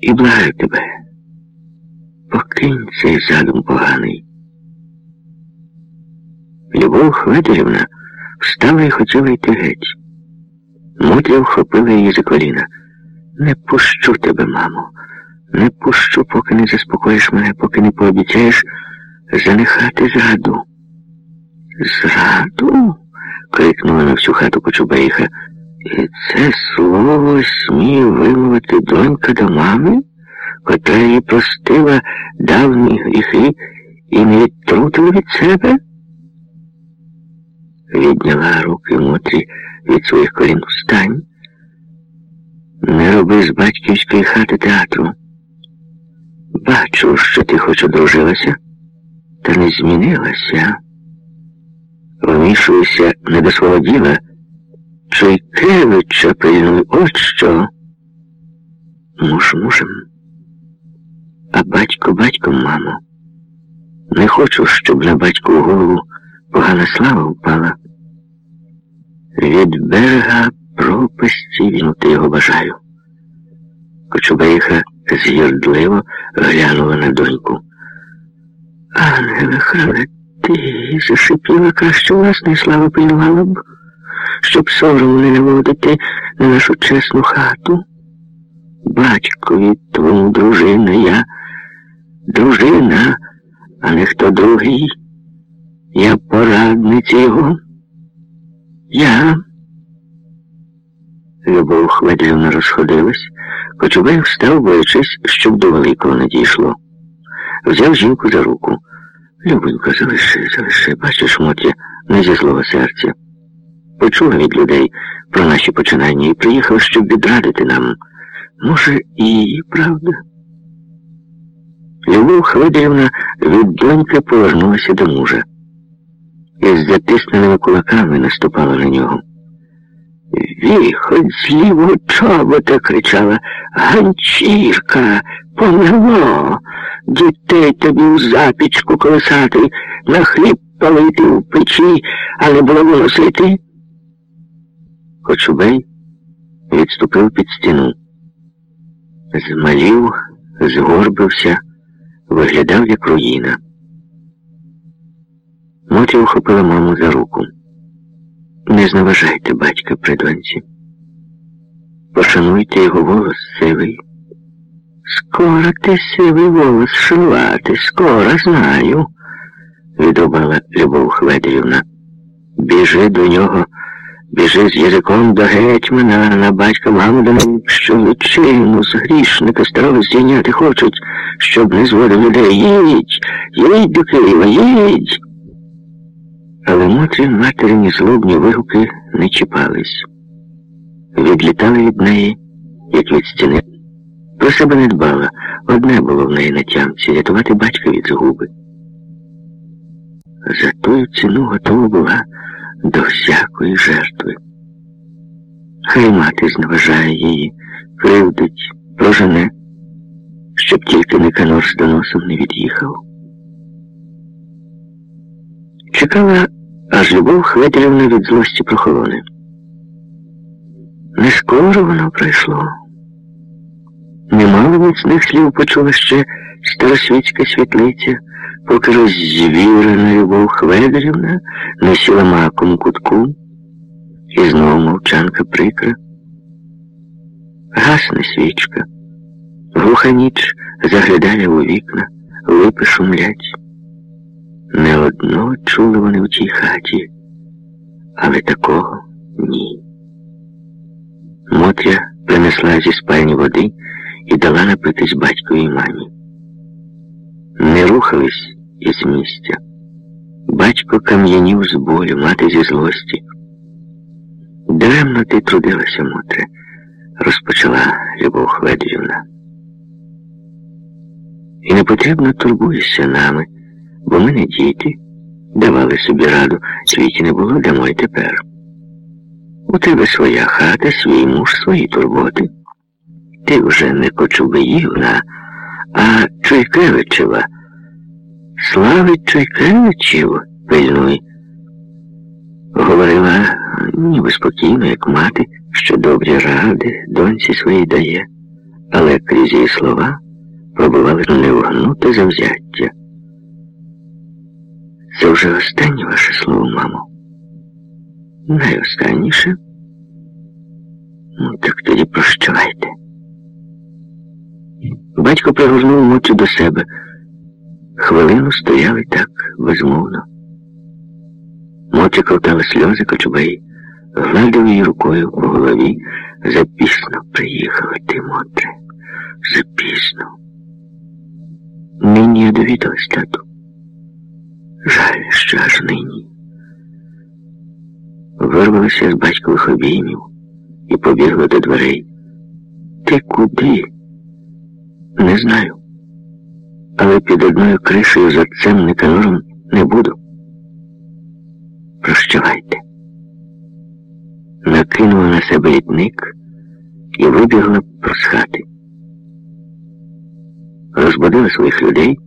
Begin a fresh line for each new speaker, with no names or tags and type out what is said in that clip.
І благаю тебе, покинь цей задум поганий. Любов Хведорівна встала і хотіла йти геть. Мотря вхопила її за коліна. Не пущу тебе, мамо, не пущу, поки не заспокоїш мене, поки не пообіцяєш занехати зраду. Зраду? крикнула на всю хату Кочубейха. І це слово сміє вимовити донька до мами, котра її простила давні гріхи і не відтрутила від себе? Відняла руки Мотрі від своїх колін встань. Не роби з батьківської хати театру. Бачу, що ти хоч одружилася, та не змінилася. Вмішуйся не до свого. Чуйкевича пильнуй от що. Муж мужем. А батько батьком, мамо. Не хочу, щоб на батьку голову погана слава впала. Від берега пропасті вінути його бажаю. Кочубейха з'їрдливо глянула на доньку. Ангеле, хране, ти зашипіла краще власної слави пильнувала б, щоб сорому не наводити на нашу чесну хату. Батькові твому дружина, я дружина, а не хто другий. Я порадниця його. Я. Любов Хведівна розходилась, Кочубей встав, боячись, щоб до великого не дійшло. Взяв жінку за руку. Любонько, залиши, залиши, бачиш, Мотря, не зі злого серця. Почула від людей про наші починання і приїхав, щоб відрадити нам. Може, і її правда. Любов Хведівна від доньки повернулася до мужа. Із затисненими кулаками наступала на нього. Віходь з лівого чобота, кричала Ганчірка, помило, дітей тобі у запічку колесати, на хліб палити у печі, а не було виносити. Кочубей відступив під стіну. Змалів, згорбився, виглядав, як руїна. Мотря ухопила маму за руку. Не зневажайте батька при доньці. Пошануйте його волос сивий. Скоро ти сивий волос шанувати, скоро знаю, відрубала Любов Хведерівна. Біжи до нього, біжи з язиком до гетьмана, на батька неї, що личину з грішника старого здійняти хочуть, щоб не зводив людей. Їдь, їдь до Києва, їдь. Але Мотрі материні злобні вигуки не чіпались. Відлітали від неї, як від стіни. Про себе не дбала. Одне було в неї на тямці рятувати батька від згуби. За тою ціну готова була до всякої жертви. Хай мати зневажає її, кривдить, прожене, щоб тільки Никанор з доносом не від'їхав. Чекала, аж Любов Хведерівна від злості прохолоне. Не скоро воно пройшло. Немало міцних слів почула ще старосвітська світлиця, поки роззвірена Любов Хведерівна не сіла маком кутку, і знову мовчанка прикра. Гасне свічка, глуха ніч заглядає у вікна, липи шумлять. Не одного чули вони в тій хаті, але такого ні. Мотря принесла зі спальні води і дала напитись батьковій мамі. Не рухались із місця. Батько кам'янів з болю, мати зі злості. Даремно ти трудилася, Мотре, розпочала Любов Хведівна. І не потрібно турбуєшся нами бо ми не діти, давали собі раду, світі не було дамо й тепер. У тебе своя хата, свій муж, свої турботи. Ти вже не Кочубиївна, а Чуйкевичева. Слави Чуйкевичів, пильнуй. Говорила ніби спокійно, як мати, що добрі ради доньці своїй дає. але крізь її слова пробували невгнуте завзяття. Це вже останнє ваше слово, мамо. Найостанніше. Ну, так тоді прощавайте. Батько пригорнув мочі до себе. Хвилину стояли так безмовно. Мочі ковтали сльози кочубей, гладив її рукою по голові. Запісно приїхала ти, Мотре. Запісно. Нині я довідалась, тату. Жаль, що аж нині. Вирвалася з батькових обіймів і побігла до дверей. Ти куди? Не знаю. Але під одною кришею за цим метеором не буду. Прощавайте. Накинула на себе літник і вибігла з хати. Розбудила своїх людей.